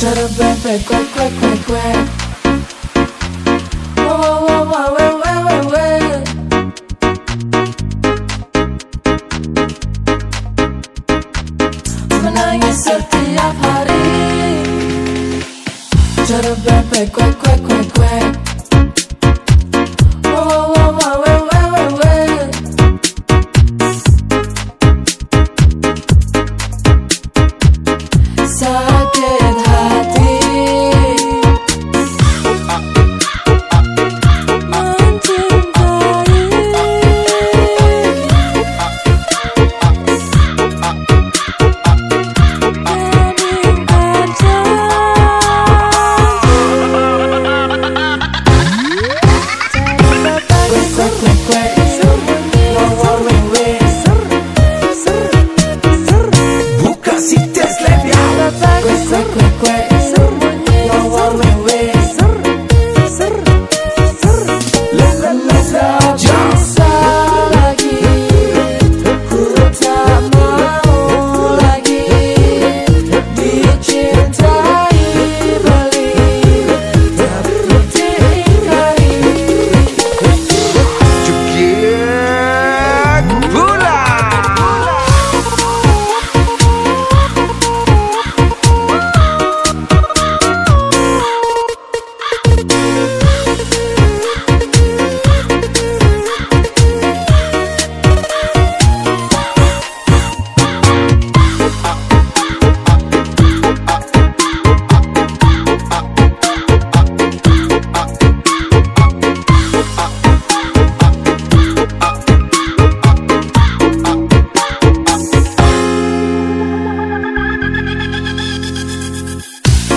Czarobę, kłe, kłe, kłe, kłe setiap hari Cara bebek kue kue kue kue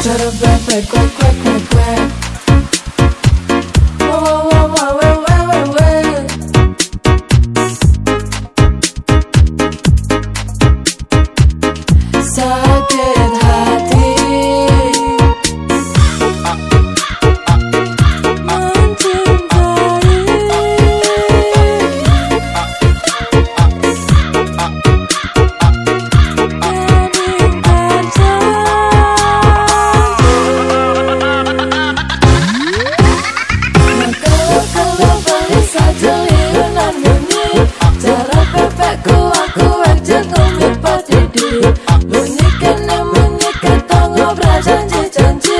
Shut up, back, back, back, back, back, back. Whoa, whoa, whoa, whoa, whoa. 战绩战绩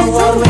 我们